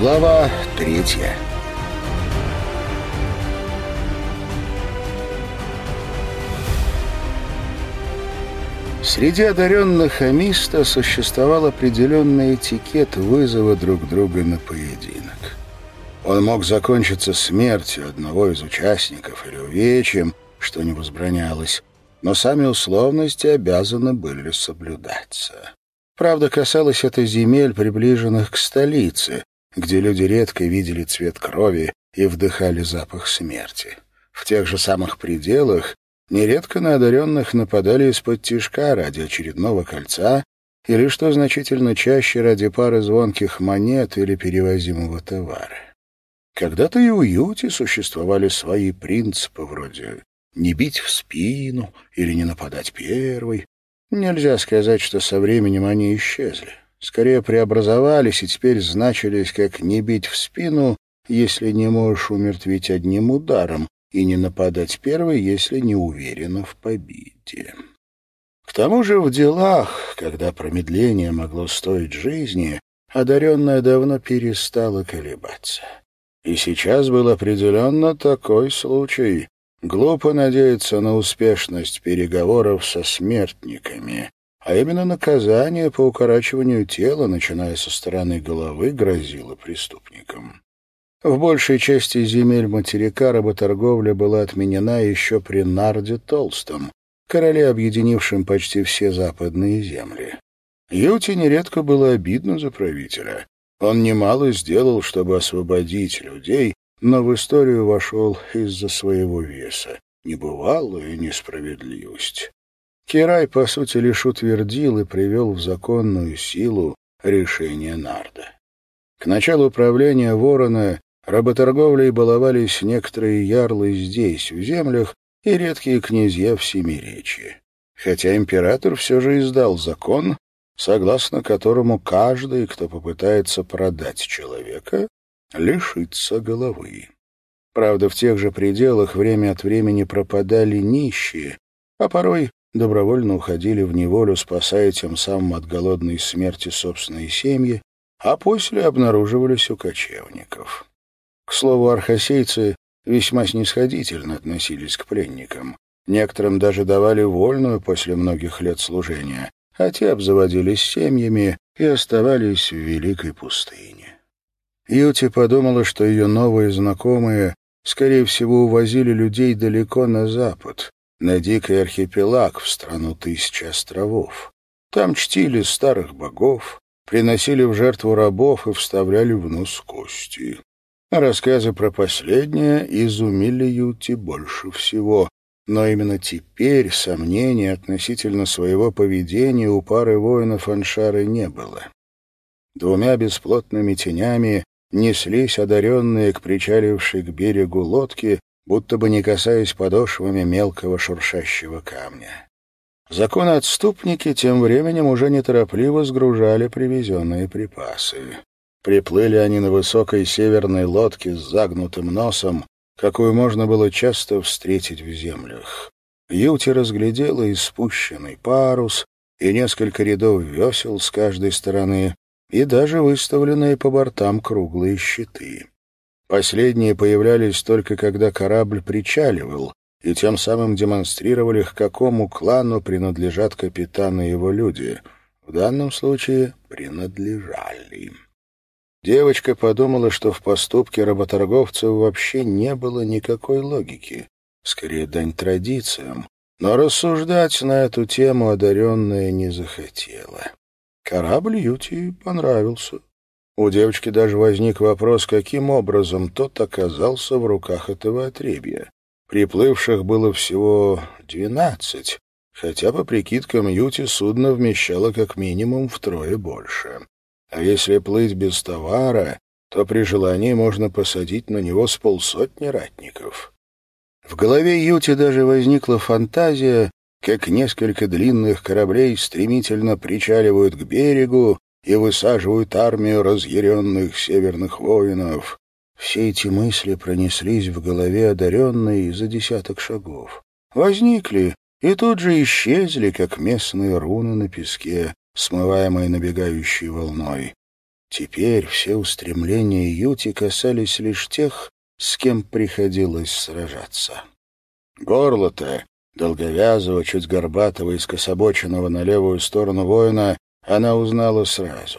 Глава третья Среди одаренных Амиста существовал определенный этикет вызова друг друга на поединок. Он мог закончиться смертью одного из участников или увечьем, что не возбранялось, но сами условности обязаны были соблюдаться. Правда, касалось это земель, приближенных к столице, где люди редко видели цвет крови и вдыхали запах смерти. В тех же самых пределах нередко на одаренных нападали из-под тишка ради очередного кольца или, что значительно чаще, ради пары звонких монет или перевозимого товара. Когда-то и у Юти существовали свои принципы вроде «не бить в спину» или «не нападать первой». Нельзя сказать, что со временем они исчезли скорее преобразовались и теперь значились как «не бить в спину», если не можешь умертвить одним ударом, и не нападать первой, если не уверена в победе. К тому же в делах, когда промедление могло стоить жизни, одаренная давно перестала колебаться. И сейчас был определенно такой случай. Глупо надеяться на успешность переговоров со смертниками, а именно наказание по укорачиванию тела, начиная со стороны головы, грозило преступникам. В большей части земель материка работорговля была отменена еще при Нарде Толстом, короле, объединившем почти все западные земли. Юте нередко было обидно за правителя. Он немало сделал, чтобы освободить людей, но в историю вошел из-за своего веса. Небывалая несправедливость. Кирай, по сути, лишь утвердил и привел в законную силу решение Нарда. К началу правления Ворона работорговлей баловались некоторые ярлы здесь, в землях, и редкие князья в Семиречье. Хотя император все же издал закон, согласно которому каждый, кто попытается продать человека, лишится головы. Правда, в тех же пределах время от времени пропадали нищие, а порой добровольно уходили в неволю, спасая тем самым от голодной смерти собственные семьи, а после обнаруживались у кочевников. К слову, архосейцы весьма снисходительно относились к пленникам. Некоторым даже давали вольную после многих лет служения, а те обзаводились семьями и оставались в великой пустыне. Юти подумала, что ее новые знакомые, скорее всего, увозили людей далеко на запад, на дикий архипелаг в страну тысячи островов. Там чтили старых богов, приносили в жертву рабов и вставляли в нос кости. Рассказы про последнее изумили Юти больше всего, но именно теперь сомнений относительно своего поведения у пары воинов Аншары не было. Двумя бесплотными тенями неслись одаренные к причалившей к берегу лодке, будто бы не касаясь подошвами мелкого шуршащего камня. Законы-отступники тем временем уже неторопливо сгружали привезенные припасы. Приплыли они на высокой северной лодке с загнутым носом, какую можно было часто встретить в землях. Юти разглядела и спущенный парус, и несколько рядов весел с каждой стороны, и даже выставленные по бортам круглые щиты. Последние появлялись только когда корабль причаливал, и тем самым демонстрировали, к какому клану принадлежат капитан и его люди. В данном случае принадлежали. Девочка подумала, что в поступке работорговцев вообще не было никакой логики, скорее дань традициям, но рассуждать на эту тему одаренная не захотела. Корабль Юти понравился. У девочки даже возник вопрос, каким образом тот оказался в руках этого отребья. Приплывших было всего двенадцать, хотя по прикидкам Юти судно вмещало как минимум втрое больше. А если плыть без товара, то при желании можно посадить на него с полсотни ратников. В голове Юти даже возникла фантазия, как несколько длинных кораблей стремительно причаливают к берегу, и высаживают армию разъяренных северных воинов. Все эти мысли пронеслись в голове одаренной за десяток шагов. Возникли и тут же исчезли, как местные руны на песке, смываемые набегающей волной. Теперь все устремления Юти касались лишь тех, с кем приходилось сражаться. Горло-то, долговязого, чуть горбатого и скособоченного на левую сторону воина, она узнала сразу.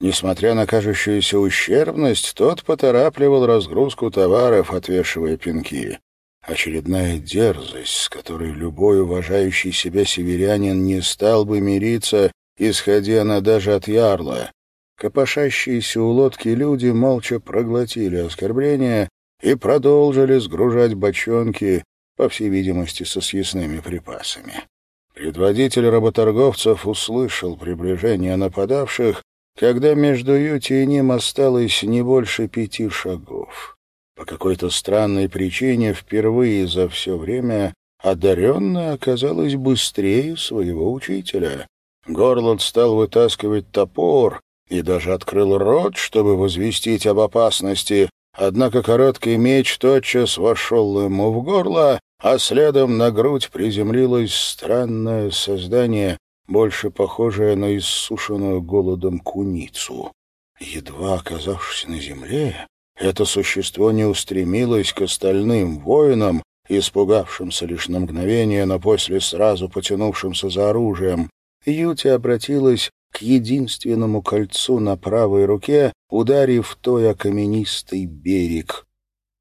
Несмотря на кажущуюся ущербность, тот поторапливал разгрузку товаров, отвешивая пинки. Очередная дерзость, с которой любой уважающий себя северянин не стал бы мириться, исходя она даже от ярла. Копошащиеся у лодки люди молча проглотили оскорбления и продолжили сгружать бочонки, по всей видимости, со съестными припасами. Предводитель работорговцев услышал приближение нападавших, когда между Юти и ним осталось не больше пяти шагов. По какой-то странной причине впервые за все время одаренная оказалась быстрее своего учителя. Горланд стал вытаскивать топор и даже открыл рот, чтобы возвестить об опасности, однако короткий меч тотчас вошел ему в горло, а следом на грудь приземлилось странное создание, больше похожее на иссушенную голодом куницу. Едва оказавшись на земле, это существо не устремилось к остальным воинам, испугавшимся лишь на мгновение, но после сразу потянувшимся за оружием. Юти обратилась к единственному кольцу на правой руке, ударив той о каменистый берег.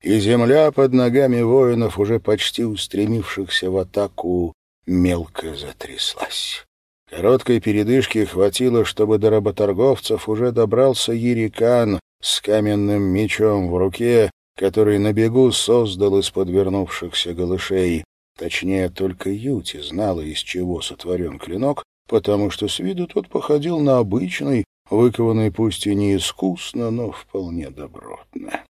И земля под ногами воинов, уже почти устремившихся в атаку, мелко затряслась. Короткой передышки хватило, чтобы до работорговцев уже добрался Ерикан с каменным мечом в руке, который на бегу создал из подвернувшихся голышей. Точнее, только Юти знала, из чего сотворен клинок, потому что с виду тот походил на обычный, выкованный пусть и не искусно, но вполне добротно.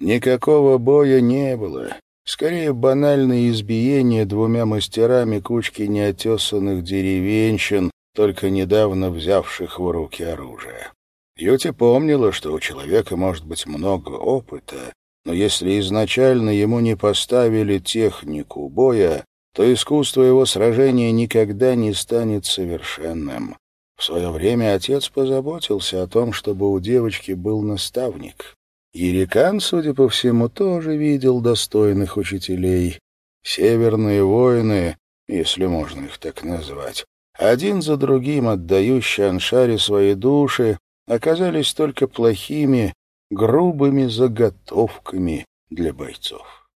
Никакого боя не было. Скорее, банальное избиение двумя мастерами кучки неотесанных деревенщин, только недавно взявших в руки оружие. Юти помнила, что у человека может быть много опыта, но если изначально ему не поставили технику боя, то искусство его сражения никогда не станет совершенным. В свое время отец позаботился о том, чтобы у девочки был наставник. Ерикан, судя по всему, тоже видел достойных учителей. Северные воины, если можно их так назвать, один за другим отдающие Аншаре свои души, оказались только плохими, грубыми заготовками для бойцов.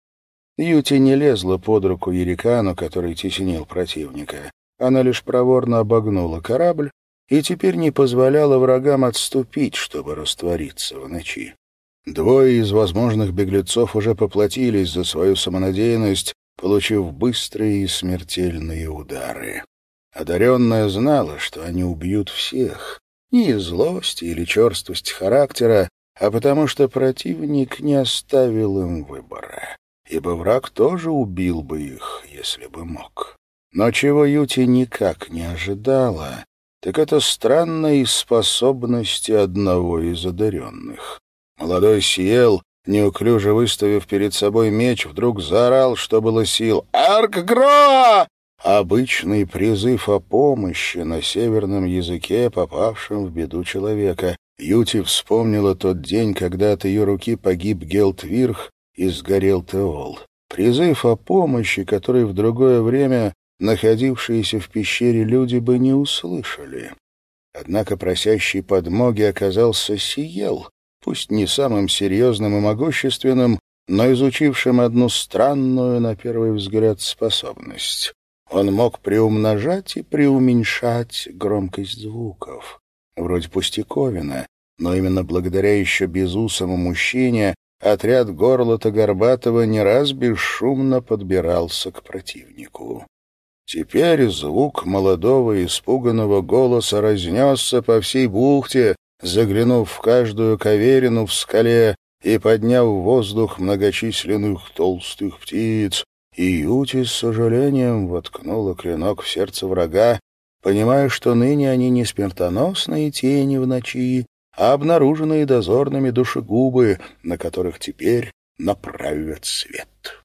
Юти не лезла под руку Ерикану, который теснил противника. Она лишь проворно обогнула корабль и теперь не позволяла врагам отступить, чтобы раствориться в ночи. Двое из возможных беглецов уже поплатились за свою самонадеянность, получив быстрые и смертельные удары. Одаренная знала, что они убьют всех, не из злости или черствости характера, а потому что противник не оставил им выбора, ибо враг тоже убил бы их, если бы мог. Но чего Юти никак не ожидала, так это странной способности одного из одаренных. Молодой Сиел, неуклюже выставив перед собой меч, вдруг заорал, что было сил. «Аркгро!» Обычный призыв о помощи на северном языке, попавшем в беду человека. Юти вспомнила тот день, когда от ее руки погиб Гелтвирх и сгорел Теол. Призыв о помощи, который в другое время находившиеся в пещере люди бы не услышали. Однако просящий подмоги оказался Сиел, пусть не самым серьезным и могущественным, но изучившим одну странную, на первый взгляд, способность. Он мог приумножать и преуменьшать громкость звуков. Вроде пустяковина, но именно благодаря еще безусому мужчине отряд горлота Горбатова не раз бесшумно подбирался к противнику. Теперь звук молодого испуганного голоса разнесся по всей бухте, заглянув в каждую каверину в скале и подняв в воздух многочисленных толстых птиц, и Юти с сожалением воткнула клинок в сердце врага, понимая, что ныне они не смертоносные тени в ночи, а обнаруженные дозорными душегубы, на которых теперь направят свет.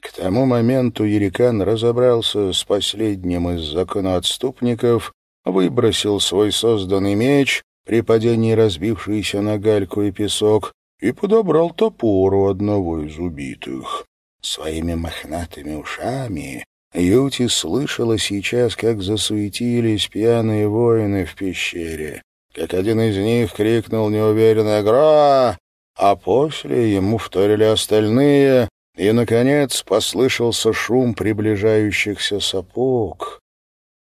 К тому моменту Ерикан разобрался с последним из законоотступников, выбросил свой созданный меч при падении разбившийся на гальку и песок, и подобрал топор у одного из убитых. Своими мохнатыми ушами Юти слышала сейчас, как засуетились пьяные воины в пещере, как один из них крикнул неуверенно «Гра!», а после ему вторили остальные, и, наконец, послышался шум приближающихся сапог.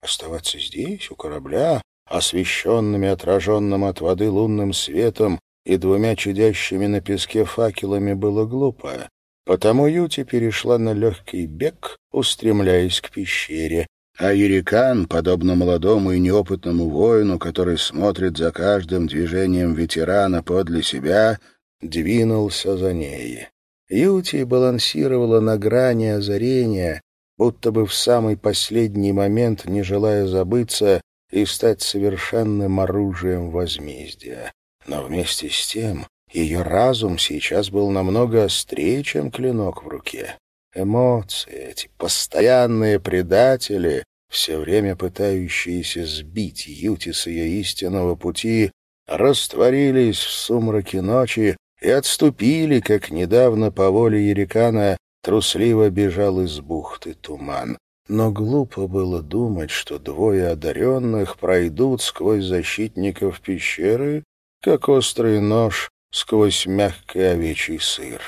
Оставаться здесь, у корабля, освещенными отраженным от воды лунным светом и двумя чудящими на песке факелами, было глупо. Потому Юти перешла на легкий бег, устремляясь к пещере, а Ерикан, подобно молодому и неопытному воину, который смотрит за каждым движением ветерана подле себя, двинулся за ней. Юти балансировала на грани озарения, будто бы в самый последний момент, не желая забыться и стать совершенным оружием возмездия. Но вместе с тем ее разум сейчас был намного острее, чем клинок в руке. Эмоции, эти постоянные предатели, все время пытающиеся сбить Юти с ее истинного пути, растворились в сумраке ночи и отступили, как недавно по воле Ерикана трусливо бежал из бухты туман. Но глупо было думать, что двое одаренных пройдут сквозь защитников пещеры, как острый нож сквозь мягкий овечий сыр.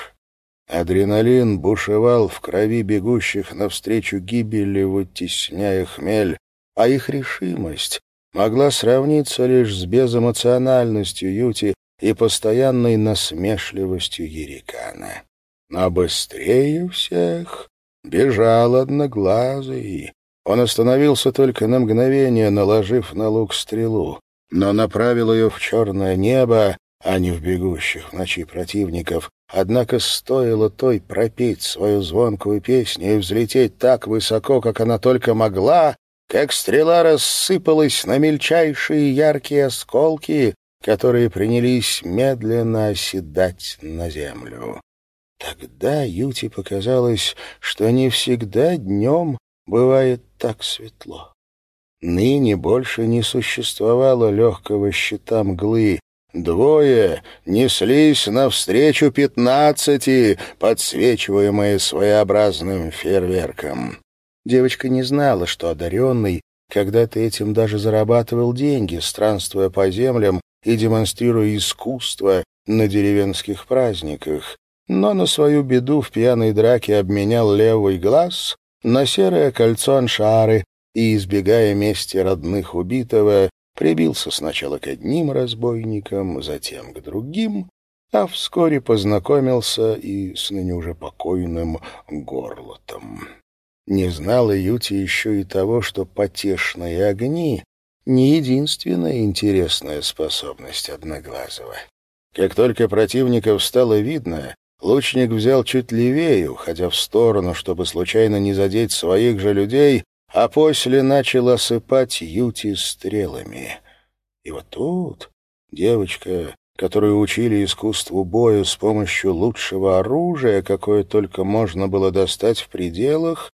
Адреналин бушевал в крови бегущих навстречу гибели, вытесняя хмель, а их решимость могла сравниться лишь с безэмоциональностью Юти и постоянной насмешливостью Ерикана. Но быстрее всех бежал одноглазый. Он остановился только на мгновение, наложив на лук стрелу, но направил ее в черное небо, а не в бегущих ночи противников. Однако стоило той пропеть свою звонкую песню и взлететь так высоко, как она только могла, как стрела рассыпалась на мельчайшие яркие осколки, которые принялись медленно оседать на землю. Тогда Юте показалось, что не всегда днем бывает так светло. Ныне больше не существовало легкого щита мглы, Двое неслись навстречу пятнадцати, подсвечиваемые своеобразным фейерверком. Девочка не знала, что одаренный когда-то этим даже зарабатывал деньги, странствуя по землям и демонстрируя искусство на деревенских праздниках, но на свою беду в пьяной драке обменял левый глаз на серое кольцо аншары и, избегая мести родных убитого, прибился сначала к одним разбойникам, затем к другим, а вскоре познакомился и с ныне уже покойным Горлотом. Не знала Юти еще и того, что потешные огни — не единственная интересная способность Одноглазого. Как только противников стало видно, лучник взял чуть левее, уходя в сторону, чтобы случайно не задеть своих же людей, а после начал осыпать Юти стрелами. И вот тут девочка, которую учили искусству боя с помощью лучшего оружия, какое только можно было достать в пределах,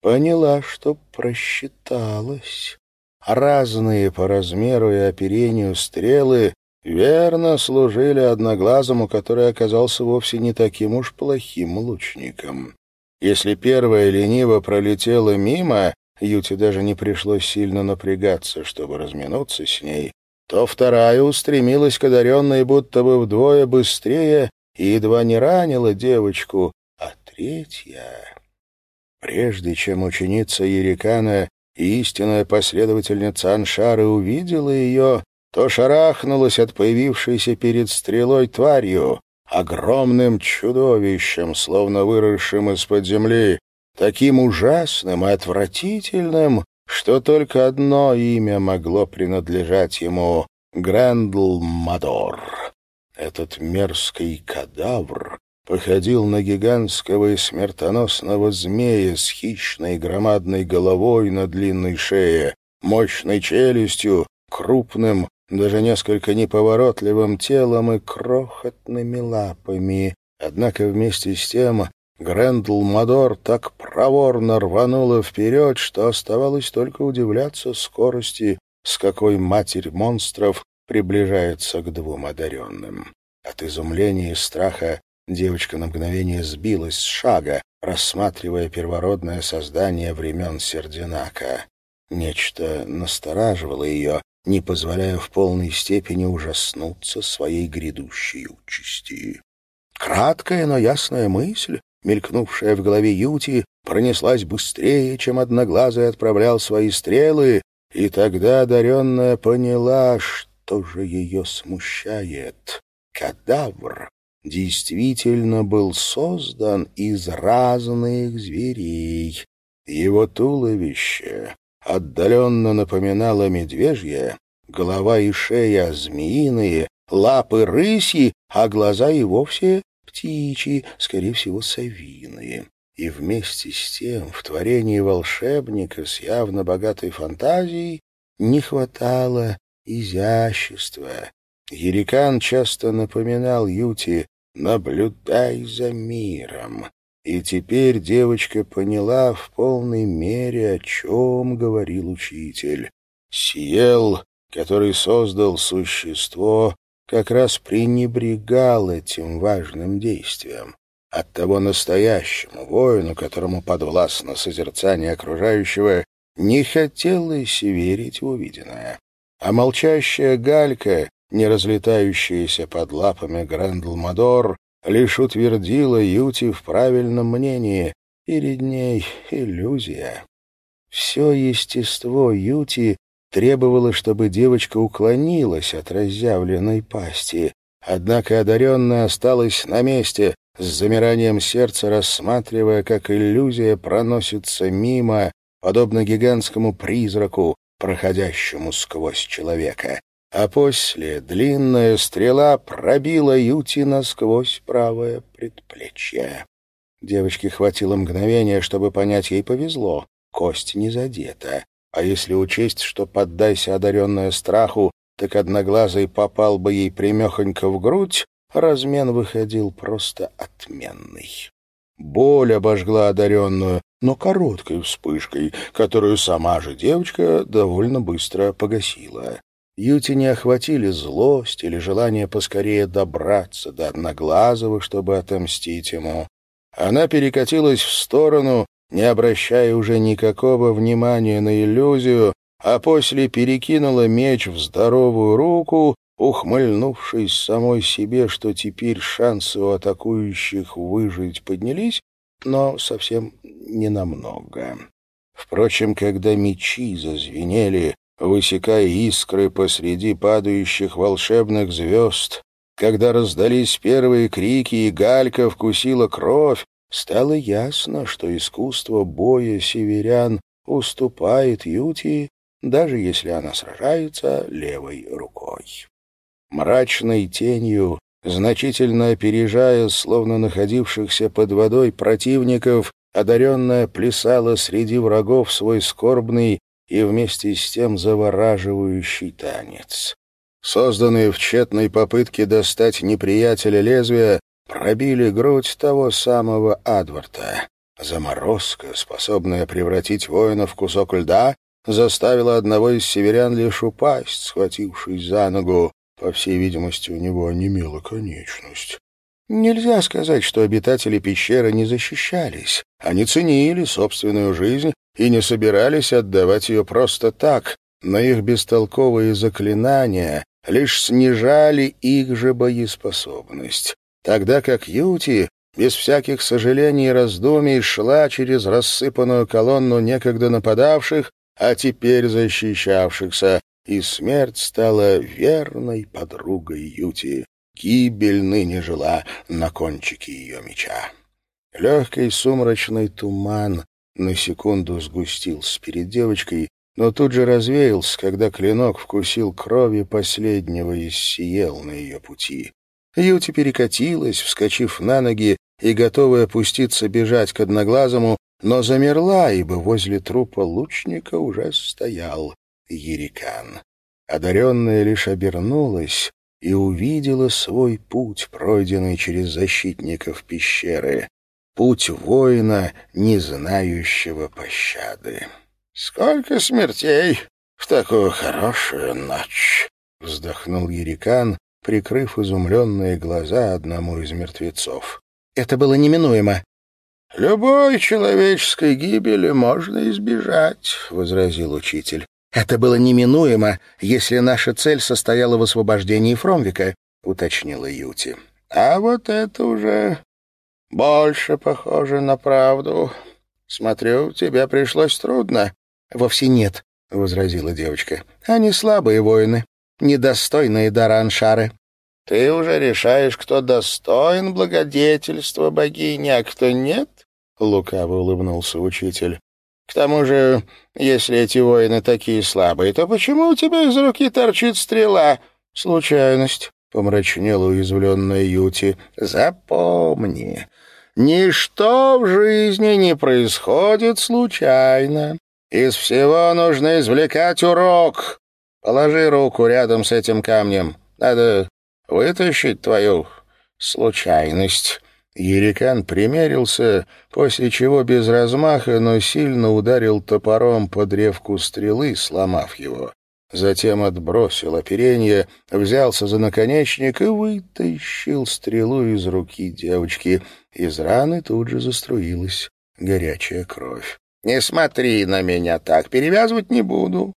поняла, что просчиталась. Разные по размеру и оперению стрелы верно служили одноглазому, который оказался вовсе не таким уж плохим лучником. Если первая лениво пролетела мимо, Юте даже не пришлось сильно напрягаться, чтобы разминуться с ней, то вторая устремилась к одаренной будто бы вдвое быстрее и едва не ранила девочку, а третья... Прежде чем ученица Ерикана истинная последовательница Аншары увидела ее, то шарахнулась от появившейся перед стрелой тварью, огромным чудовищем, словно выросшим из-под земли, таким ужасным и отвратительным, что только одно имя могло принадлежать ему — Грэндл Мадор. Этот мерзкий кадавр походил на гигантского и смертоносного змея с хищной громадной головой на длинной шее, мощной челюстью, крупным, даже несколько неповоротливым телом и крохотными лапами. Однако вместе с тем Грэндл Мадор так проворно рванула вперед, что оставалось только удивляться скорости, с какой матерь монстров приближается к двум одаренным. От изумления и страха девочка на мгновение сбилась с шага, рассматривая первородное создание времен Сердинака. Нечто настораживало ее, не позволяя в полной степени ужаснуться своей грядущей участи. Краткая, но ясная мысль, мелькнувшая в голове Юти, пронеслась быстрее, чем Одноглазый отправлял свои стрелы, и тогда одаренная поняла, что же ее смущает. Кадавр действительно был создан из разных зверей. Его туловище отдаленно напоминало медвежье, голова и шея змеиные, лапы рыси, а глаза и вовсе птичьи, скорее всего, совиные. И вместе с тем в творении волшебника с явно богатой фантазией не хватало изящества. Ерикан часто напоминал Юти «наблюдай за миром». И теперь девочка поняла в полной мере, о чем говорил учитель. Сиел, который создал существо, как раз пренебрегал этим важным действием. От того настоящему воину, которому подвластно созерцание окружающего, не хотелось верить в увиденное. А молчащая галька, не разлетающаяся под лапами Грандл-Мадор, лишь утвердила Юти в правильном мнении, перед ней иллюзия. Все естество Юти требовало, чтобы девочка уклонилась от разявленной пасти, однако одаренная осталась на месте, с замиранием сердца рассматривая, как иллюзия проносится мимо, подобно гигантскому призраку, проходящему сквозь человека а после длинная стрела пробила Юти насквозь правое предплечье. Девочке хватило мгновения, чтобы понять, ей повезло. Кость не задета. А если учесть, что, поддайся одаренная страху, так одноглазый попал бы ей примехонько в грудь, размен выходил просто отменный. Боль обожгла одаренную, но короткой вспышкой, которую сама же девочка довольно быстро погасила. Юти не охватили злость или желание поскорее добраться до Одноглазого, чтобы отомстить ему. Она перекатилась в сторону, не обращая уже никакого внимания на иллюзию, а после перекинула меч в здоровую руку, ухмыльнувшись самой себе, что теперь шансы у атакующих выжить поднялись, но совсем ненамного. Впрочем, когда мечи зазвенели, высекая искры посреди падающих волшебных звезд. Когда раздались первые крики и галька вкусила кровь, стало ясно, что искусство боя северян уступает Юти, даже если она сражается левой рукой. Мрачной тенью, значительно опережая, словно находившихся под водой противников, одаренная плясала среди врагов свой скорбный и вместе с тем завораживающий танец. Созданные в тщетной попытке достать неприятеля лезвия, пробили грудь того самого Адварта. Заморозка, способная превратить воина в кусок льда, заставила одного из северян лишь упасть, схватившись за ногу. По всей видимости, у него онемела конечность. Нельзя сказать, что обитатели пещеры не защищались. Они ценили собственную жизнь и не собирались отдавать ее просто так, но их бестолковые заклинания лишь снижали их же боеспособность, тогда как Юти без всяких сожалений и раздумий шла через рассыпанную колонну некогда нападавших, а теперь защищавшихся, и смерть стала верной подругой Юти. Гибель ныне жила на кончике ее меча. Легкий сумрачный туман на секунду сгустился перед девочкой, но тут же развеялся, когда клинок вкусил крови последнего из сиел на ее пути. Юти перекатилась, вскочив на ноги и готовая опуститься бежать к одноглазому, но замерла, ибо возле трупа лучника уже стоял Ерикан. Одаренная лишь обернулась и увидела свой путь, пройденный через защитников пещеры путь воина, не знающего пощады. «Сколько смертей в такую хорошую ночь!» — вздохнул Ерикан, прикрыв изумленные глаза одному из мертвецов. «Это было неминуемо». «Любой человеческой гибели можно избежать», — возразил учитель. «Это было неминуемо, если наша цель состояла в освобождении Фромвика», — уточнила Юти. «А вот это уже больше похоже на правду. Смотрю, тебе пришлось трудно». «Вовсе нет», — возразила девочка. «Они слабые воины, недостойные дара Аншары». «Ты уже решаешь, кто достоин благодетельства богини, а кто нет?» — лукаво улыбнулся учитель. «К тому же, если эти воины такие слабые, то почему у тебя из руки торчит стрела?» «Случайность», — помрачнела уязвленная Юти. «Запомни, ничто в жизни не происходит случайно. Из всего нужно извлекать урок. Положи руку рядом с этим камнем. Надо вытащить твою случайность». Ерикан примерился, после чего без размаха, но сильно ударил топором по древку стрелы, сломав его. Затем отбросил оперение, взялся за наконечник и вытащил стрелу из руки девочки. Из раны тут же заструилась горячая кровь. «Не смотри на меня так, перевязывать не буду».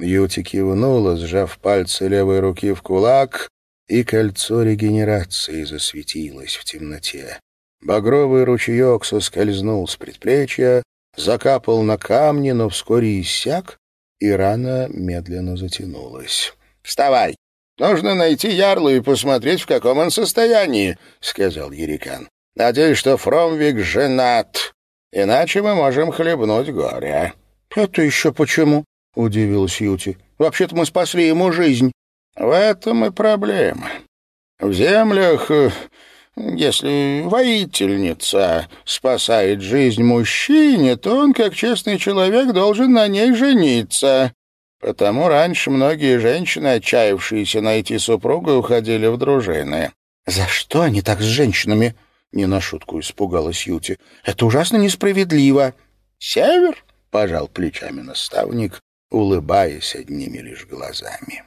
Юти кивнула, сжав пальцы левой руки в кулак, и кольцо регенерации засветилось в темноте. Багровый ручеек соскользнул с предплечья, закапал на камни, но вскоре иссяк, и рана медленно затянулась. «Вставай! Нужно найти Ярла и посмотреть, в каком он состоянии», — сказал Ерикан. «Надеюсь, что Фромвик женат. Иначе мы можем хлебнуть горе». «Это еще почему?» — удивилась Юти. «Вообще-то мы спасли ему жизнь». «В этом и проблема. В землях, э, если воительница спасает жизнь мужчине, то он, как честный человек, должен на ней жениться. Потому раньше многие женщины, отчаявшиеся найти супруга, уходили в дружины». «За что они так с женщинами?» Не на шутку испугалась Юти. «Это ужасно несправедливо». «Север?» — пожал плечами наставник, улыбаясь одними лишь глазами.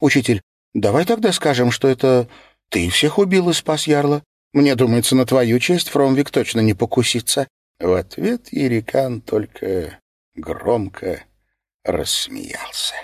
«Учитель, давай тогда скажем, что это ты всех убил и спас Ярла. Мне думается, на твою честь Фромвик точно не покусится». В ответ Ерикан только громко рассмеялся.